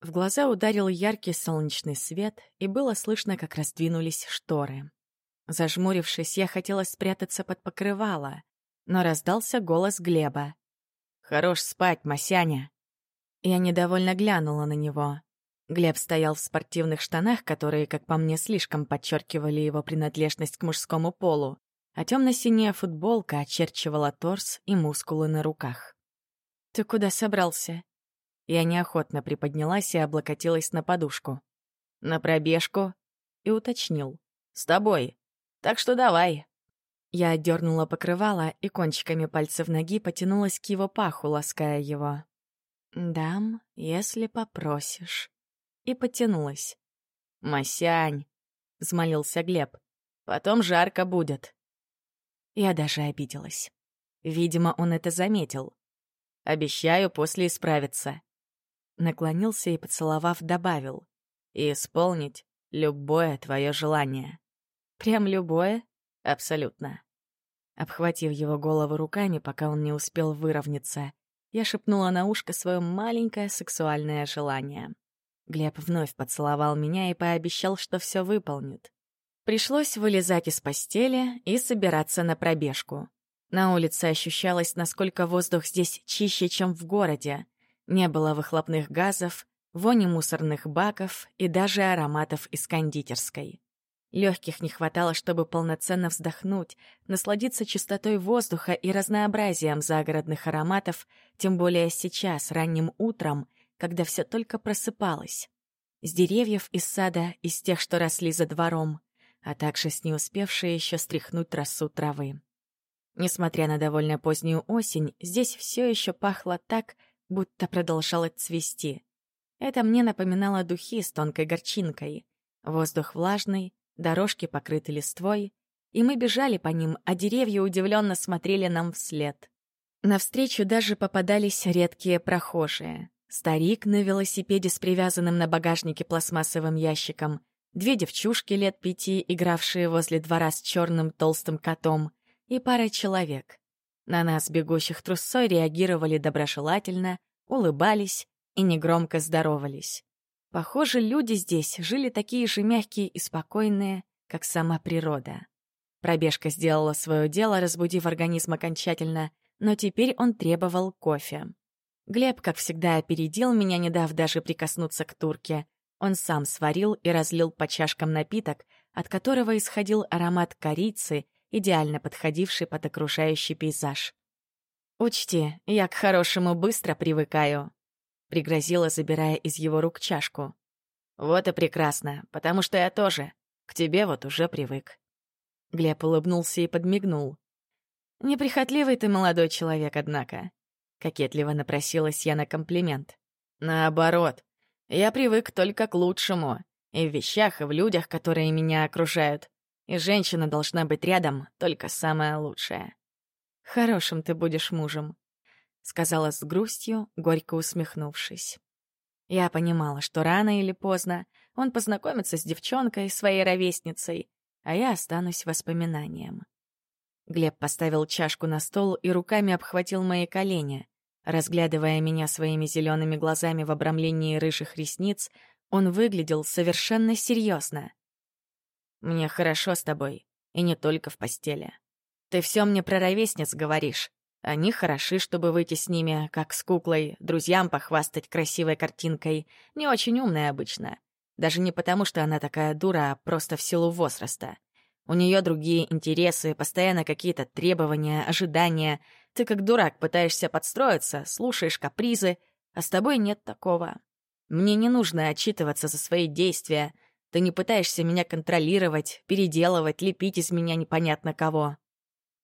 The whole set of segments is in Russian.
В глаза ударил яркий солнечный свет, и было слышно, как раздвинулись шторы. Зажмурившись, я хотела спрятаться под покрывало, но раздался голос Глеба. «Хорош спать, Масяня!» Я недовольно глянула на него. Глеб стоял в спортивных штанах, которые, как по мне, слишком подчеркивали его принадлежность к мужскому полу, а темно-синяя футболка очерчивала торс и мускулы на руках. «Ты куда собрался?» Я неохотно приподнялась и облокотилась на подушку. «На пробежку?» И уточнил. «С тобой. Так что давай». Я отдернула покрывало и кончиками пальцев ноги потянулась к его паху, лаская его. «Дам, если попросишь». И потянулась. «Масянь», — взмолился Глеб, — «потом жарко будет». Я даже обиделась. Видимо, он это заметил. «Обещаю после исправиться», наклонился и, поцеловав, добавил. «И исполнить любое твое желание». «Прям любое?» «Абсолютно». Обхватив его голову руками, пока он не успел выровняться, я шепнула на ушко свое маленькое сексуальное желание. Глеб вновь поцеловал меня и пообещал, что все выполнит. Пришлось вылезать из постели и собираться на пробежку. На улице ощущалось, насколько воздух здесь чище, чем в городе. Не было выхлопных газов, вони мусорных баков и даже ароматов из кондитерской. Легких не хватало, чтобы полноценно вздохнуть, насладиться чистотой воздуха и разнообразием загородных ароматов, тем более сейчас, ранним утром, когда все только просыпалось. С деревьев из сада, из тех, что росли за двором, а также с не успевшей еще стряхнуть росу травы. Несмотря на довольно позднюю осень, здесь все еще пахло так, будто продолжала цвести. Это мне напоминало духи с тонкой горчинкой. Воздух влажный, дорожки покрыты листвой, и мы бежали по ним, а деревья удивленно смотрели нам вслед. Навстречу даже попадались редкие прохожие. Старик на велосипеде с привязанным на багажнике пластмассовым ящиком, две девчушки лет пяти, игравшие возле двора с черным толстым котом, и пара человек. На нас, бегущих трусцой, реагировали доброжелательно, улыбались и негромко здоровались. Похоже, люди здесь жили такие же мягкие и спокойные, как сама природа. Пробежка сделала свое дело, разбудив организм окончательно, но теперь он требовал кофе. Глеб, как всегда, опередил меня, не дав даже прикоснуться к турке. Он сам сварил и разлил по чашкам напиток, от которого исходил аромат корицы идеально подходивший под окружающий пейзаж. «Учти, я к хорошему быстро привыкаю», — пригрозила, забирая из его рук чашку. «Вот и прекрасно, потому что я тоже. К тебе вот уже привык». Глеб улыбнулся и подмигнул. «Неприхотливый ты молодой человек, однако», — кокетливо напросилась я на комплимент. «Наоборот, я привык только к лучшему, и в вещах, и в людях, которые меня окружают и женщина должна быть рядом только самая лучшая. «Хорошим ты будешь мужем», — сказала с грустью, горько усмехнувшись. Я понимала, что рано или поздно он познакомится с девчонкой, своей ровесницей, а я останусь воспоминанием. Глеб поставил чашку на стол и руками обхватил мои колени. Разглядывая меня своими зелеными глазами в обрамлении рыжих ресниц, он выглядел совершенно серьезно. Мне хорошо с тобой, и не только в постели. Ты все мне про ровесниц говоришь. Они хороши, чтобы выйти с ними, как с куклой, друзьям похвастать красивой картинкой. Не очень умная обычно. Даже не потому, что она такая дура, а просто в силу возраста. У нее другие интересы, постоянно какие-то требования, ожидания. Ты как дурак пытаешься подстроиться, слушаешь капризы, а с тобой нет такого. Мне не нужно отчитываться за свои действия — ты не пытаешься меня контролировать, переделывать, лепить из меня непонятно кого.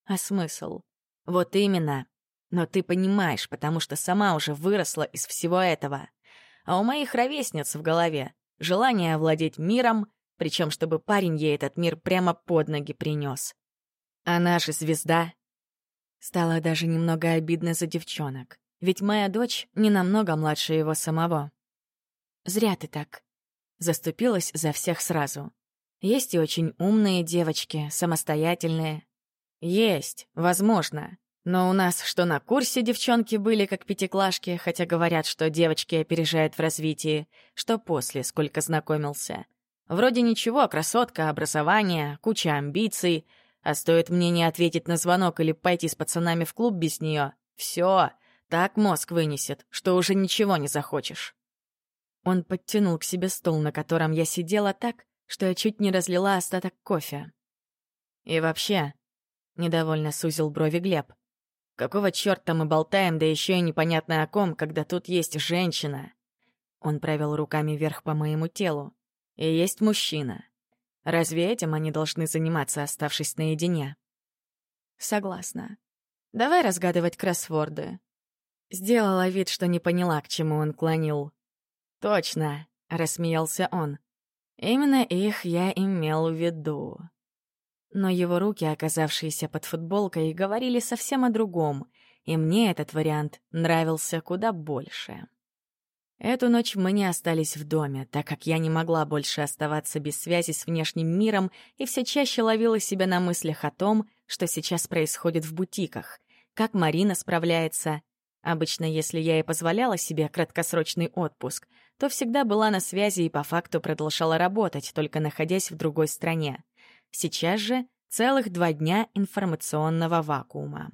А смысл? Вот именно. Но ты понимаешь, потому что сама уже выросла из всего этого. А у моих ровесниц в голове желание овладеть миром, причем чтобы парень ей этот мир прямо под ноги принес. Она же звезда. Стало даже немного обидно за девчонок, ведь моя дочь не намного младше его самого. Зря ты так. Заступилась за всех сразу. Есть и очень умные девочки, самостоятельные. Есть, возможно. Но у нас что на курсе девчонки были как пятиклашки, хотя говорят, что девочки опережают в развитии, что после, сколько знакомился. Вроде ничего, красотка, образование, куча амбиций, а стоит мне не ответить на звонок или пойти с пацанами в клуб без нее, все, так мозг вынесет, что уже ничего не захочешь. Он подтянул к себе стол, на котором я сидела так, что я чуть не разлила остаток кофе. И вообще, недовольно сузил брови Глеб. Какого чёрта мы болтаем, да еще и непонятно о ком, когда тут есть женщина? Он провел руками вверх по моему телу. И есть мужчина. Разве этим они должны заниматься, оставшись наедине? Согласна. Давай разгадывать кроссворды. Сделала вид, что не поняла, к чему он клонил. Точно, рассмеялся он. Именно их я имел в виду но его руки, оказавшиеся под футболкой, говорили совсем о другом, и мне этот вариант нравился куда больше. Эту ночь мы не остались в доме, так как я не могла больше оставаться без связи с внешним миром и все чаще ловила себя на мыслях о том, что сейчас происходит в бутиках, как Марина справляется. Обычно, если я и позволяла себе краткосрочный отпуск, то всегда была на связи и по факту продолжала работать, только находясь в другой стране. Сейчас же целых два дня информационного вакуума.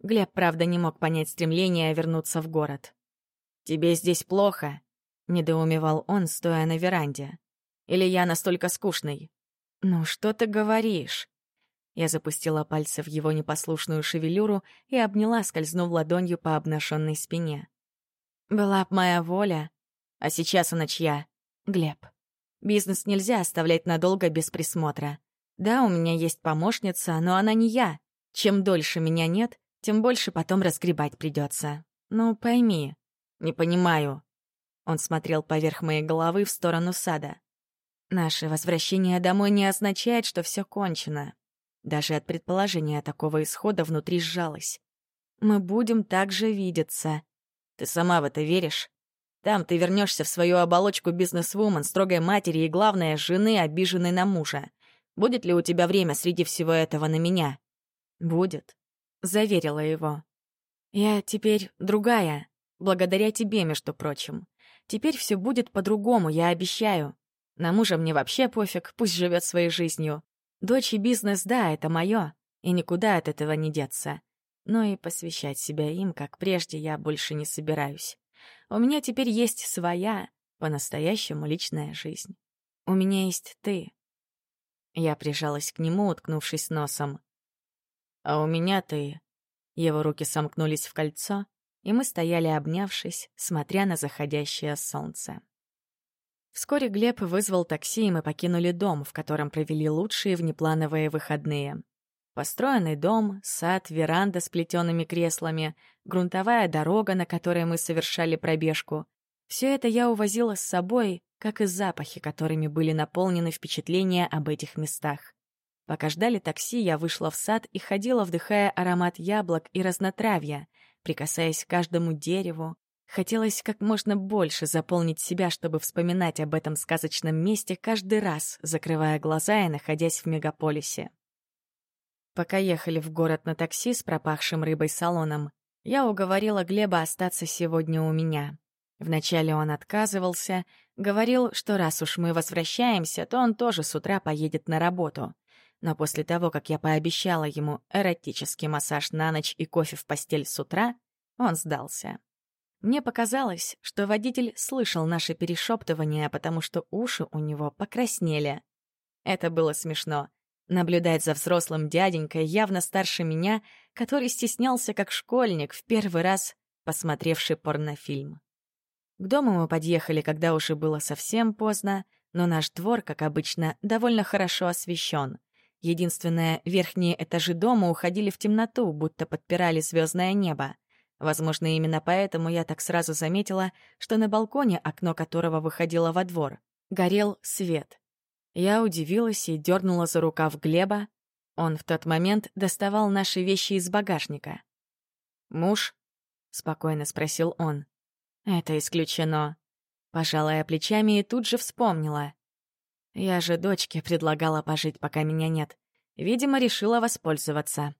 Глеб, правда, не мог понять стремление вернуться в город. «Тебе здесь плохо?» — недоумевал он, стоя на веранде. «Или я настолько скучный?» «Ну что ты говоришь?» Я запустила пальцы в его непослушную шевелюру и обняла, скользнув ладонью по обнаженной спине. «Была б моя воля, а сейчас она чья?» «Глеб. Бизнес нельзя оставлять надолго без присмотра. Да, у меня есть помощница, но она не я. Чем дольше меня нет, тем больше потом разгребать придется. Ну, пойми. Не понимаю. Он смотрел поверх моей головы в сторону сада. Наше возвращение домой не означает, что все кончено. Даже от предположения такого исхода внутри сжалось. Мы будем также видеться. Ты сама в это веришь? Там ты вернешься в свою оболочку бизнес-вумен, строгой матери и, главное, жены, обиженной на мужа. Будет ли у тебя время среди всего этого на меня?» «Будет», — заверила его. «Я теперь другая, благодаря тебе, между прочим. Теперь все будет по-другому, я обещаю. На мужа мне вообще пофиг, пусть живет своей жизнью. Дочь и бизнес, да, это мое, и никуда от этого не деться. Но и посвящать себя им, как прежде, я больше не собираюсь. У меня теперь есть своя, по-настоящему личная жизнь. У меня есть ты, я прижалась к нему, уткнувшись носом. «А у меня ты...» Его руки сомкнулись в кольцо, и мы стояли, обнявшись, смотря на заходящее солнце. Вскоре Глеб вызвал такси, и мы покинули дом, в котором провели лучшие внеплановые выходные. Построенный дом, сад, веранда с плетеными креслами, грунтовая дорога, на которой мы совершали пробежку. Все это я увозила с собой, как и запахи, которыми были наполнены впечатления об этих местах. Пока ждали такси, я вышла в сад и ходила, вдыхая аромат яблок и разнотравья, прикасаясь к каждому дереву. Хотелось как можно больше заполнить себя, чтобы вспоминать об этом сказочном месте каждый раз, закрывая глаза и находясь в мегаполисе. Пока ехали в город на такси с пропахшим рыбой салоном, я уговорила Глеба остаться сегодня у меня. Вначале он отказывался, говорил, что раз уж мы возвращаемся, то он тоже с утра поедет на работу. Но после того, как я пообещала ему эротический массаж на ночь и кофе в постель с утра, он сдался. Мне показалось, что водитель слышал наше перешептывание, потому что уши у него покраснели. Это было смешно. Наблюдать за взрослым дяденькой, явно старше меня, который стеснялся как школьник, в первый раз посмотревший порнофильм. К дому мы подъехали, когда уже было совсем поздно, но наш двор, как обычно, довольно хорошо освещен. Единственное, верхние этажи дома уходили в темноту, будто подпирали звездное небо. Возможно, именно поэтому я так сразу заметила, что на балконе, окно которого выходило во двор, горел свет. Я удивилась и дернула за рукав Глеба. Он в тот момент доставал наши вещи из багажника. «Муж?» — спокойно спросил он. Это исключено. Пожала я плечами и тут же вспомнила. Я же дочке предлагала пожить, пока меня нет. Видимо, решила воспользоваться.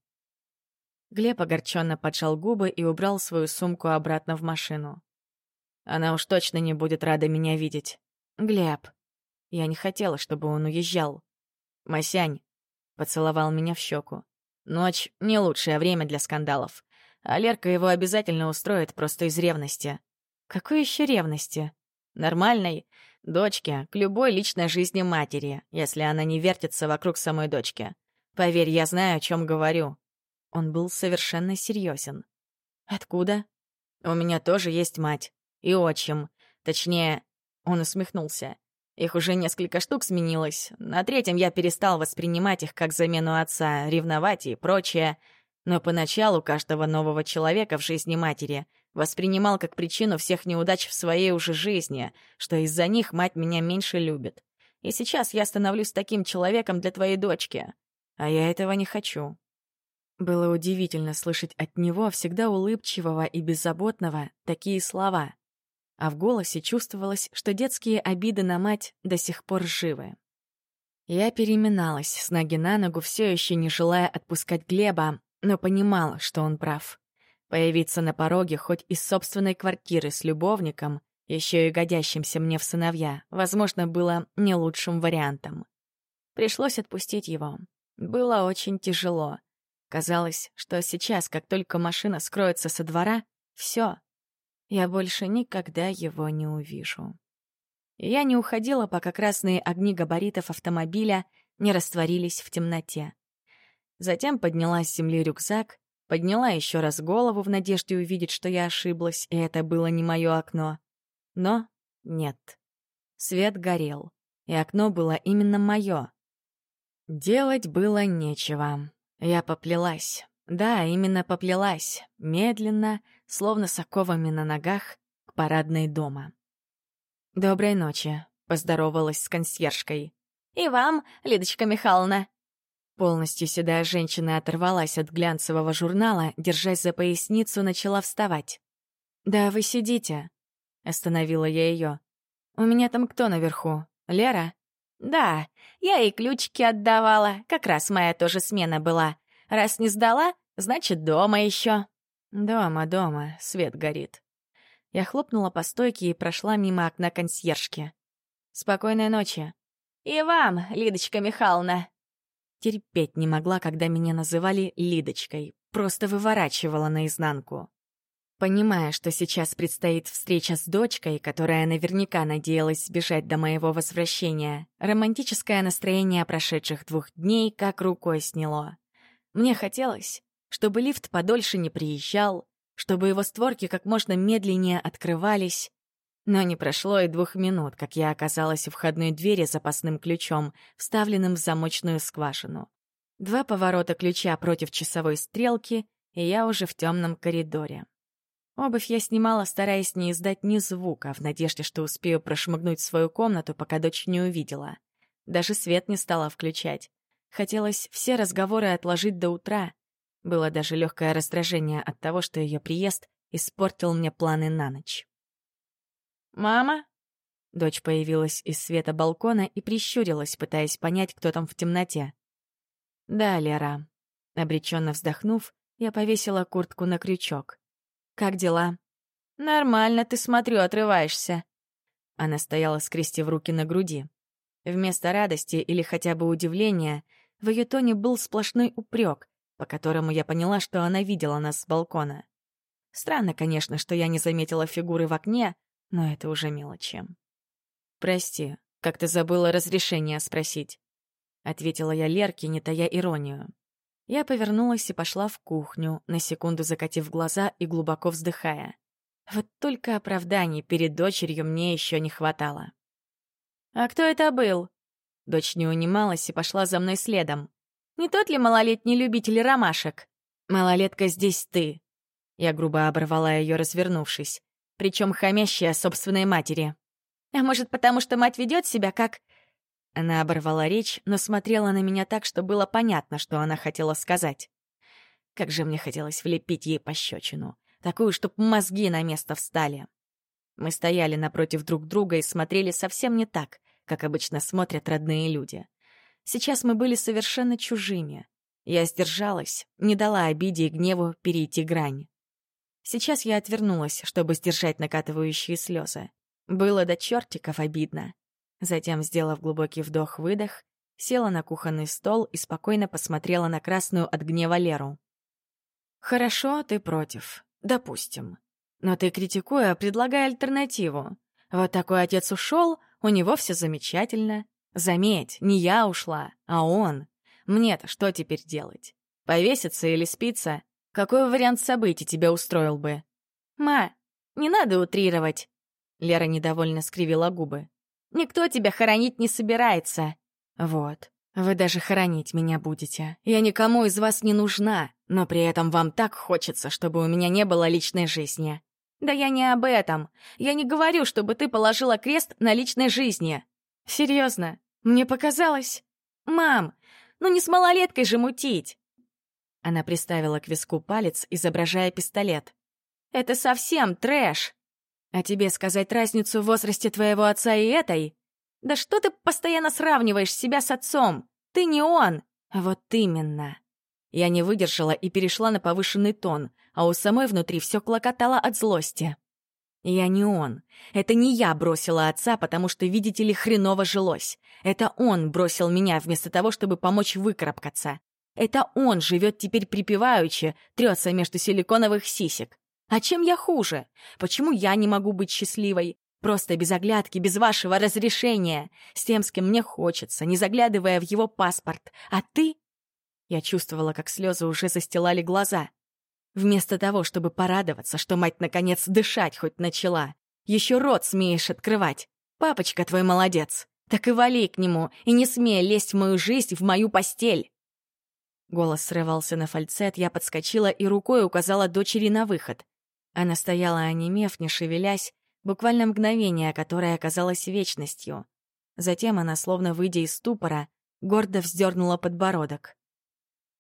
Глеб огорченно поджал губы и убрал свою сумку обратно в машину. Она уж точно не будет рада меня видеть. Глеб. Я не хотела, чтобы он уезжал. Масянь поцеловал меня в щеку. Ночь — не лучшее время для скандалов. А Лерка его обязательно устроит просто из ревности. Какой еще ревности? Нормальной дочке, к любой личной жизни матери, если она не вертится вокруг самой дочки. Поверь, я знаю, о чем говорю. Он был совершенно серьезен. Откуда? У меня тоже есть мать. И отчим. Точнее, он усмехнулся. Их уже несколько штук сменилось. На третьем я перестал воспринимать их как замену отца, ревновать и прочее. Но поначалу каждого нового человека в жизни матери воспринимал как причину всех неудач в своей уже жизни, что из-за них мать меня меньше любит. И сейчас я становлюсь таким человеком для твоей дочки. А я этого не хочу. Было удивительно слышать от него, всегда улыбчивого и беззаботного, такие слова а в голосе чувствовалось, что детские обиды на мать до сих пор живы. Я переминалась с ноги на ногу, все еще не желая отпускать Глеба, но понимала, что он прав. Появиться на пороге хоть из собственной квартиры с любовником, еще и годящимся мне в сыновья, возможно, было не лучшим вариантом. Пришлось отпустить его. Было очень тяжело. Казалось, что сейчас, как только машина скроется со двора, все, я больше никогда его не увижу. Я не уходила, пока красные огни габаритов автомобиля не растворились в темноте. Затем подняла с земли рюкзак, подняла еще раз голову в надежде увидеть, что я ошиблась, и это было не мое окно. Но нет. Свет горел, и окно было именно мое. Делать было нечего. Я поплелась. Да, именно поплелась, медленно, словно с оковами на ногах, к парадной дома. «Доброй ночи», — поздоровалась с консьержкой. «И вам, Лидочка Михайловна». Полностью седая женщина оторвалась от глянцевого журнала, держась за поясницу, начала вставать. «Да вы сидите», — остановила я ее. «У меня там кто наверху? Лера?» «Да, я ей ключики отдавала, как раз моя тоже смена была. Раз не сдала, значит, дома еще. Дома, дома, свет горит. Я хлопнула по стойке и прошла мимо окна консьержки. Спокойной ночи. И вам, Лидочка Михайловна. Терпеть не могла, когда меня называли Лидочкой. Просто выворачивала наизнанку. Понимая, что сейчас предстоит встреча с дочкой, которая наверняка надеялась сбежать до моего возвращения, романтическое настроение прошедших двух дней как рукой сняло. Мне хотелось, чтобы лифт подольше не приезжал, чтобы его створки как можно медленнее открывались. Но не прошло и двух минут, как я оказалась у входной двери запасным ключом, вставленным в замочную скважину. Два поворота ключа против часовой стрелки, и я уже в темном коридоре. Обувь я снимала, стараясь не издать ни звука, в надежде, что успею прошмыгнуть в свою комнату, пока дочь не увидела. Даже свет не стала включать. Хотелось все разговоры отложить до утра. Было даже легкое раздражение от того, что ее приезд испортил мне планы на ночь. «Мама?» Дочь появилась из света балкона и прищурилась, пытаясь понять, кто там в темноте. «Да, Лера». Обреченно вздохнув, я повесила куртку на крючок. «Как дела?» «Нормально, ты, смотрю, отрываешься». Она стояла, скрестив руки на груди. Вместо радости или хотя бы удивления в ее тоне был сплошной упрек, по которому я поняла, что она видела нас с балкона. Странно, конечно, что я не заметила фигуры в окне, но это уже мелочи. «Прости, как ты забыла разрешение спросить?» — ответила я Лерке, не тая иронию. Я повернулась и пошла в кухню, на секунду закатив глаза и глубоко вздыхая. Вот только оправданий перед дочерью мне еще не хватало. «А кто это был?» Дочь не унималась и пошла за мной следом. «Не тот ли малолетний любитель ромашек?» «Малолетка здесь ты!» Я грубо оборвала ее, развернувшись. Причем хамящая собственной матери. «А может, потому что мать ведет себя как...» Она оборвала речь, но смотрела на меня так, что было понятно, что она хотела сказать. Как же мне хотелось влепить ей пощечину. Такую, чтоб мозги на место встали. Мы стояли напротив друг друга и смотрели совсем не так, как обычно смотрят родные люди. Сейчас мы были совершенно чужими. Я сдержалась, не дала обиде и гневу перейти грань. Сейчас я отвернулась, чтобы сдержать накатывающие слезы. Было до чертиков обидно. Затем, сделав глубокий вдох-выдох, села на кухонный стол и спокойно посмотрела на красную от гнева Леру. «Хорошо, ты против. Допустим. Но ты, критикуя, предлагай альтернативу. Вот такой отец ушел, у него все замечательно. Заметь, не я ушла, а он. Мне-то что теперь делать? Повеситься или спиться? Какой вариант событий тебя устроил бы? Ма, не надо утрировать. Лера недовольно скривила губы. Никто тебя хоронить не собирается. Вот. Вы даже хоронить меня будете. Я никому из вас не нужна, но при этом вам так хочется, чтобы у меня не было личной жизни. Да я не об этом. Я не говорю, чтобы ты положила крест на личной жизни. Серьезно, мне показалось. Мам, ну не с малолеткой же мутить. Она приставила к виску палец, изображая пистолет. Это совсем трэш. А тебе сказать разницу в возрасте твоего отца и этой? Да что ты постоянно сравниваешь себя с отцом? Ты не он. Вот именно. Я не выдержала и перешла на повышенный тон, а у самой внутри все клокотало от злости. Я не он. Это не я бросила отца, потому что, видите ли, хреново жилось. Это он бросил меня вместо того, чтобы помочь выкарабкаться. Это он живет теперь припеваючи, трется между силиконовых сисек. А чем я хуже? Почему я не могу быть счастливой? Просто без оглядки, без вашего разрешения. С тем, с кем мне хочется, не заглядывая в его паспорт. А ты? Я чувствовала, как слезы уже застилали глаза. Вместо того, чтобы порадоваться, что мать наконец дышать хоть начала, еще рот смеешь открывать. Папочка твой молодец. Так и вали к нему, и не смей лезть в мою жизнь, в мою постель. Голос срывался на фальцет, я подскочила и рукой указала дочери на выход. Она стояла, онемев, не шевелясь, Буквально мгновение, которое оказалось вечностью. Затем она, словно выйдя из ступора, гордо вздернула подбородок.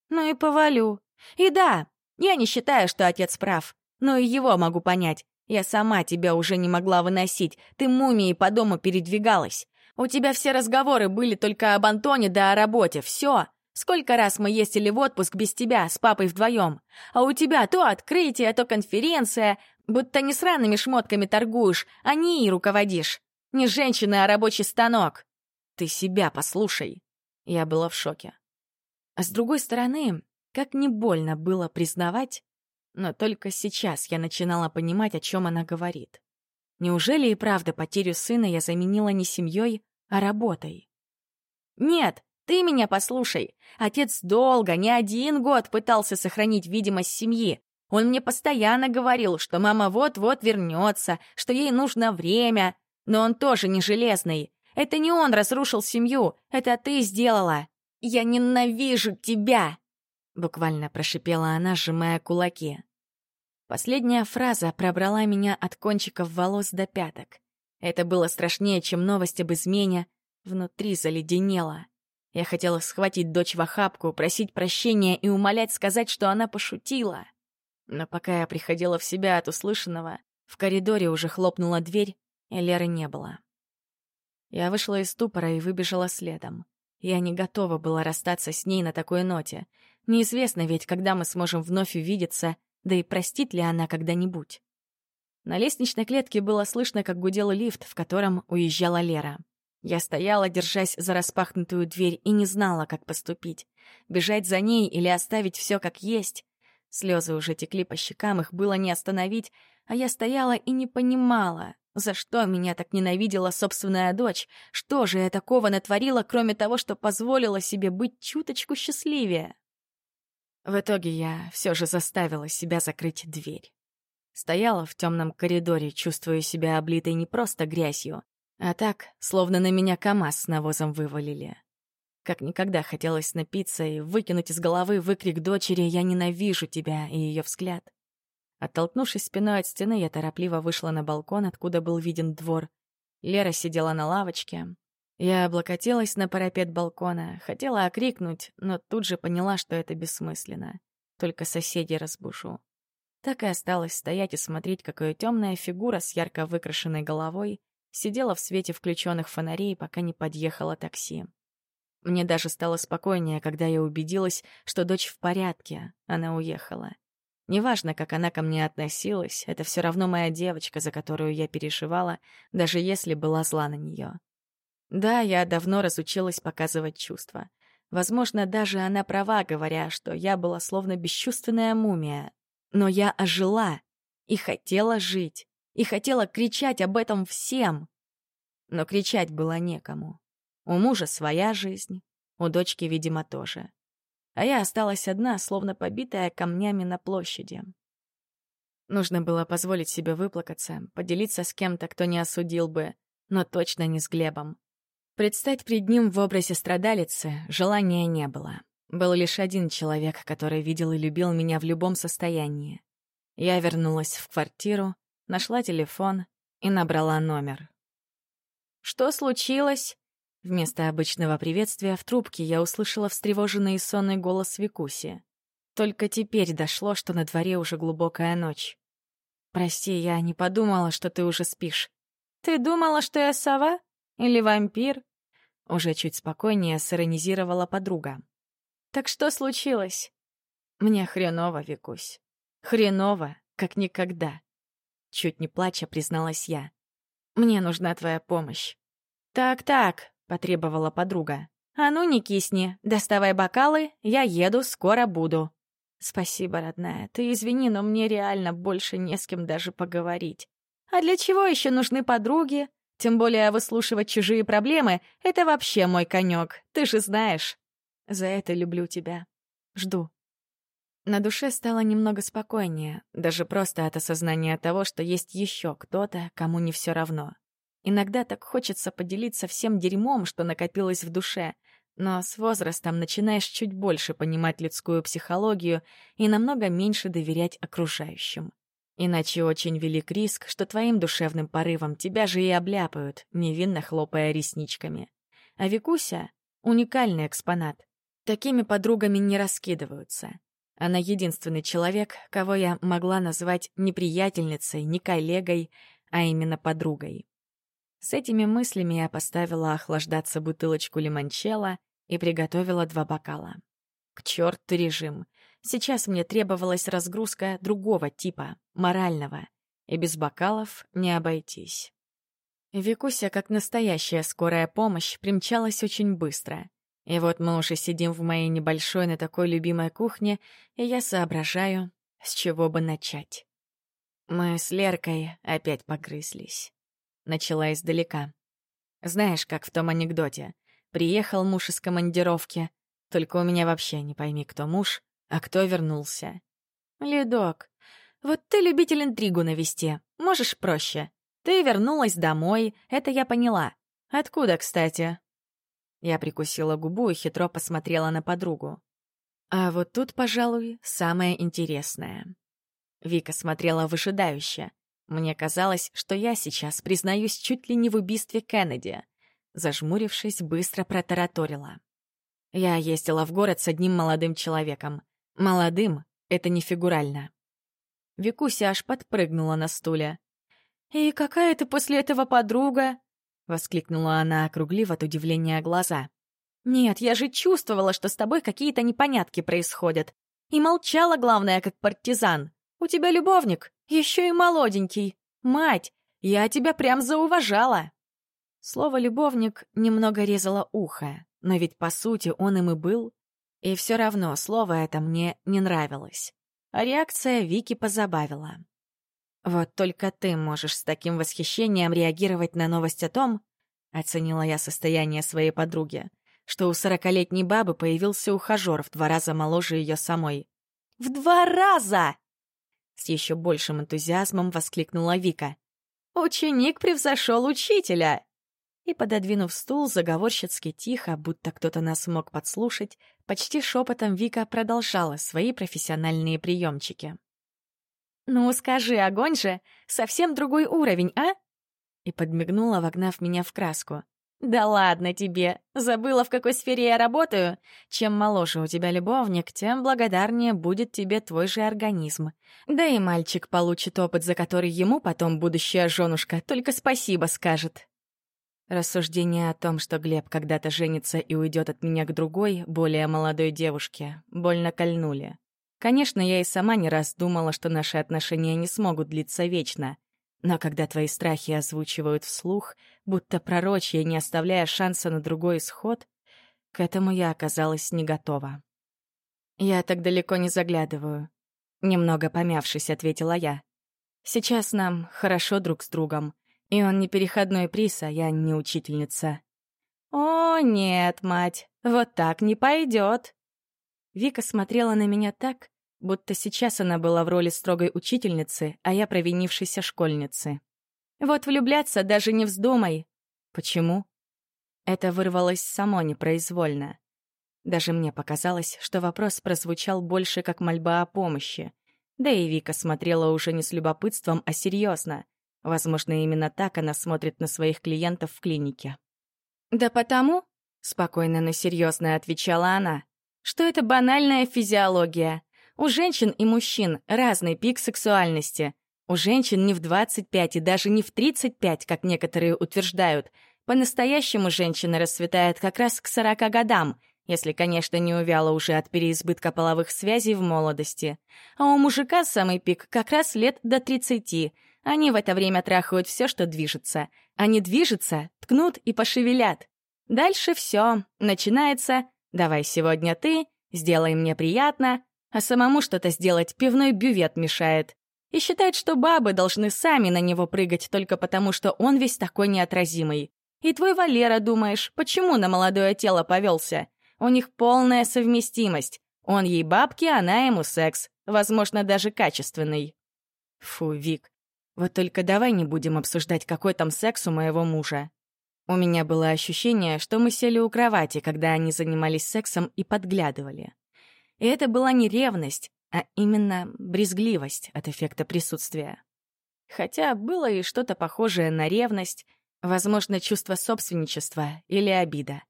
«Ну и повалю. И да, я не считаю, что отец прав. Но и его могу понять. Я сама тебя уже не могла выносить. Ты мумией по дому передвигалась. У тебя все разговоры были только об Антоне да о работе. Все. Сколько раз мы ездили в отпуск без тебя, с папой вдвоем. А у тебя то открытие, то конференция, Будто не сраными шмотками торгуешь, а не и руководишь. Не женщина, а рабочий станок. Ты себя послушай. Я была в шоке. А с другой стороны, как не больно было признавать, но только сейчас я начинала понимать, о чем она говорит. Неужели и правда потерю сына я заменила не семьей, а работой? Нет, ты меня послушай. Отец долго, не один год пытался сохранить видимость семьи, он мне постоянно говорил, что мама вот-вот вернется, что ей нужно время. Но он тоже не железный. Это не он разрушил семью, это ты сделала. Я ненавижу тебя!» Буквально прошипела она, сжимая кулаки. Последняя фраза пробрала меня от кончиков волос до пяток. Это было страшнее, чем новость об измене. Внутри заледенело. Я хотела схватить дочь в охапку, просить прощения и умолять сказать, что она пошутила. Но пока я приходила в себя от услышанного, в коридоре уже хлопнула дверь, и Леры не было. Я вышла из ступора и выбежала следом. Я не готова была расстаться с ней на такой ноте. Неизвестно ведь, когда мы сможем вновь увидеться, да и простит ли она когда-нибудь. На лестничной клетке было слышно, как гудел лифт, в котором уезжала Лера. Я стояла, держась за распахнутую дверь, и не знала, как поступить. Бежать за ней или оставить все как есть. Слезы уже текли по щекам, их было не остановить, а я стояла и не понимала, за что меня так ненавидела собственная дочь, что же я такого натворила, кроме того, что позволила себе быть чуточку счастливее. В итоге я все же заставила себя закрыть дверь. Стояла в темном коридоре, чувствуя себя облитой не просто грязью, а так, словно на меня КамАЗ с навозом вывалили. Как никогда хотелось напиться и выкинуть из головы выкрик дочери «Я ненавижу тебя» и ее взгляд. Оттолкнувшись спиной от стены, я торопливо вышла на балкон, откуда был виден двор. Лера сидела на лавочке. Я облокотилась на парапет балкона, хотела окрикнуть, но тут же поняла, что это бессмысленно. Только соседей разбушу. Так и осталось стоять и смотреть, как темная фигура с ярко выкрашенной головой сидела в свете включенных фонарей, пока не подъехало такси. Мне даже стало спокойнее, когда я убедилась, что дочь в порядке, она уехала. Неважно, как она ко мне относилась, это все равно моя девочка, за которую я переживала, даже если была зла на нее. Да, я давно разучилась показывать чувства. Возможно, даже она права, говоря, что я была словно бесчувственная мумия. Но я ожила и хотела жить, и хотела кричать об этом всем. Но кричать было некому. У мужа своя жизнь, у дочки, видимо, тоже а я осталась одна, словно побитая камнями на площади. Нужно было позволить себе выплакаться, поделиться с кем-то, кто не осудил бы, но точно не с Глебом. Предстать пред ним в образе страдалицы желания не было. Был лишь один человек, который видел и любил меня в любом состоянии. Я вернулась в квартиру, нашла телефон и набрала номер. «Что случилось?» Вместо обычного приветствия в трубке я услышала встревоженный и сонный голос Викуси. Только теперь дошло, что на дворе уже глубокая ночь. «Прости, я не подумала, что ты уже спишь». «Ты думала, что я сова? Или вампир?» Уже чуть спокойнее сиронизировала подруга. «Так что случилось?» «Мне хреново, Викусь. Хреново, как никогда». Чуть не плача призналась я. «Мне нужна твоя помощь». «Так-так, — потребовала подруга. «А ну не кисни, доставай бокалы, я еду, скоро буду». «Спасибо, родная, ты извини, но мне реально больше не с кем даже поговорить. А для чего еще нужны подруги? Тем более выслушивать чужие проблемы — это вообще мой конек, ты же знаешь. За это люблю тебя. Жду». На душе стало немного спокойнее, даже просто от осознания того, что есть еще кто-то, кому не все равно. Иногда так хочется поделиться всем дерьмом, что накопилось в душе, но с возрастом начинаешь чуть больше понимать людскую психологию и намного меньше доверять окружающим. Иначе очень велик риск, что твоим душевным порывом тебя же и обляпают, невинно хлопая ресничками. А Викуся — уникальный экспонат. Такими подругами не раскидываются. Она единственный человек, кого я могла назвать не приятельницей, не коллегой, а именно подругой. С этими мыслями я поставила охлаждаться бутылочку лимончелло и приготовила два бокала. К черту режим. Сейчас мне требовалась разгрузка другого типа, морального, и без бокалов не обойтись. Викуся, как настоящая скорая помощь, примчалась очень быстро. И вот мы уже сидим в моей небольшой на такой любимой кухне, и я соображаю, с чего бы начать. Мы с Леркой опять погрызлись начала издалека. Знаешь, как в том анекдоте. Приехал муж из командировки, только у меня вообще не пойми, кто муж, а кто вернулся. Ледок, вот ты любитель интригу навести, можешь проще. Ты вернулась домой, это я поняла. Откуда, кстати? Я прикусила губу и хитро посмотрела на подругу. А вот тут, пожалуй, самое интересное. Вика смотрела выжидающе. Мне казалось, что я сейчас признаюсь чуть ли не в убийстве Кеннеди. Зажмурившись, быстро протараторила. Я ездила в город с одним молодым человеком. Молодым — это не фигурально. Викуся аж подпрыгнула на стуле. «И какая ты после этого подруга?» — воскликнула она, округлив от удивления глаза. «Нет, я же чувствовала, что с тобой какие-то непонятки происходят. И молчала, главное, как партизан. У тебя любовник, еще и молоденький. Мать, я тебя прям зауважала. Слово «любовник» немного резало ухо, но ведь, по сути, он им и был. И все равно слово это мне не нравилось. А реакция Вики позабавила. «Вот только ты можешь с таким восхищением реагировать на новость о том, — оценила я состояние своей подруги, — что у сорокалетней бабы появился ухажер в два раза моложе ее самой. «В два раза!» С еще большим энтузиазмом воскликнула Вика. «Ученик превзошел учителя!» И, пододвинув стул, заговорщицки тихо, будто кто-то нас мог подслушать, почти шепотом Вика продолжала свои профессиональные приемчики. «Ну, скажи, огонь же! Совсем другой уровень, а?» И подмигнула, вогнав меня в краску. «Да ладно тебе! Забыла, в какой сфере я работаю? Чем моложе у тебя любовник, тем благодарнее будет тебе твой же организм. Да и мальчик получит опыт, за который ему потом будущая женушка только спасибо скажет». Рассуждение о том, что Глеб когда-то женится и уйдет от меня к другой, более молодой девушке, больно кольнули. Конечно, я и сама не раз думала, что наши отношения не смогут длиться вечно. Но когда твои страхи озвучивают вслух, будто пророчье, не оставляя шанса на другой исход, к этому я оказалась не готова. «Я так далеко не заглядываю», — немного помявшись, ответила я. «Сейчас нам хорошо друг с другом. И он не переходной приз, а я не учительница. «О, нет, мать, вот так не пойдет. Вика смотрела на меня так, будто сейчас она была в роли строгой учительницы, а я провинившейся школьницы. «Вот влюбляться даже не вздумай». «Почему?» Это вырвалось само непроизвольно. Даже мне показалось, что вопрос прозвучал больше как мольба о помощи. Да и Вика смотрела уже не с любопытством, а серьезно. Возможно, именно так она смотрит на своих клиентов в клинике. «Да потому», — спокойно, но серьезно отвечала она, «что это банальная физиология. У женщин и мужчин разный пик сексуальности. У женщин не в 25 и даже не в 35, как некоторые утверждают. По-настоящему женщина расцветает как раз к 40 годам, если, конечно, не увяла уже от переизбытка половых связей в молодости. А у мужика самый пик как раз лет до 30, они в это время трахают все, что движется. Они движутся, ткнут и пошевелят. Дальше все. Начинается «давай сегодня ты», «сделай мне приятно», а самому что-то сделать пивной бювет мешает. И считает, что бабы должны сами на него прыгать только потому, что он весь такой неотразимый. И твой Валера, думаешь, почему на молодое тело повелся? У них полная совместимость. Он ей бабки, она ему секс. Возможно, даже качественный. Фу, Вик, вот только давай не будем обсуждать, какой там секс у моего мужа. У меня было ощущение, что мы сели у кровати, когда они занимались сексом и подглядывали. И это была не ревность, а именно брезгливость от эффекта присутствия. Хотя было и что-то похожее на ревность, возможно, чувство собственничества или обида.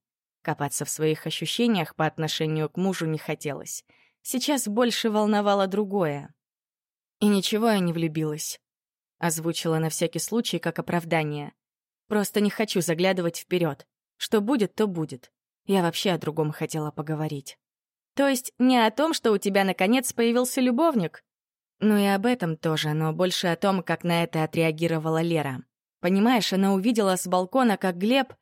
Копаться в своих ощущениях по отношению к мужу не хотелось. Сейчас больше волновало другое. И ничего я не влюбилась. Озвучила на всякий случай как оправдание. Просто не хочу заглядывать вперед. Что будет, то будет. Я вообще о другом хотела поговорить. То есть не о том, что у тебя наконец появился любовник? Ну и об этом тоже, но больше о том, как на это отреагировала Лера. Понимаешь, она увидела с балкона, как Глеб...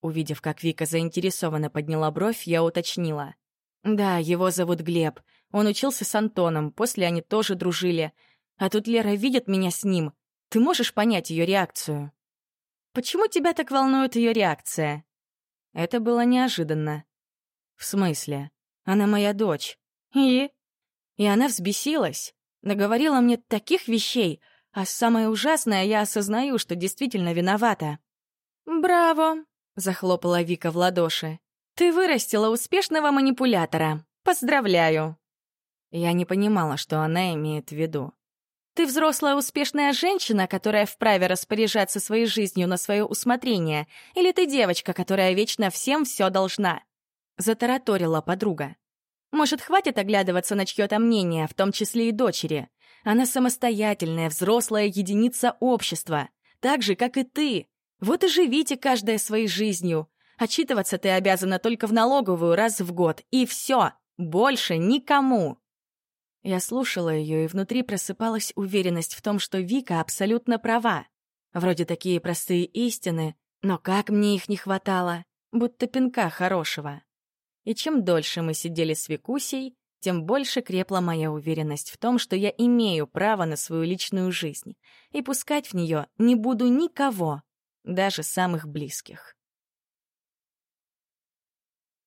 Увидев, как Вика заинтересованно подняла бровь, я уточнила. Да, его зовут Глеб. Он учился с Антоном, после они тоже дружили. А тут Лера видит меня с ним. Ты можешь понять ее реакцию? Почему тебя так волнует ее реакция? Это было неожиданно. В смысле? Она моя дочь. И? И она взбесилась. Наговорила мне таких вещей, а самое ужасное, я осознаю, что действительно виновата. «Браво!» — захлопала Вика в ладоши. «Ты вырастила успешного манипулятора. Поздравляю!» Я не понимала, что она имеет в виду. Ты взрослая успешная женщина, которая вправе распоряжаться своей жизнью на свое усмотрение, или ты девочка, которая вечно всем все должна?» Затараторила подруга. «Может, хватит оглядываться на чье-то мнение, в том числе и дочери? Она самостоятельная, взрослая единица общества, так же, как и ты. Вот и живите каждая своей жизнью. Отчитываться ты обязана только в налоговую раз в год, и все, больше никому!» Я слушала ее, и внутри просыпалась уверенность в том, что Вика абсолютно права. Вроде такие простые истины, но как мне их не хватало, будто пинка хорошего. И чем дольше мы сидели с Викусей, тем больше крепла моя уверенность в том, что я имею право на свою личную жизнь, и пускать в нее не буду никого, даже самых близких.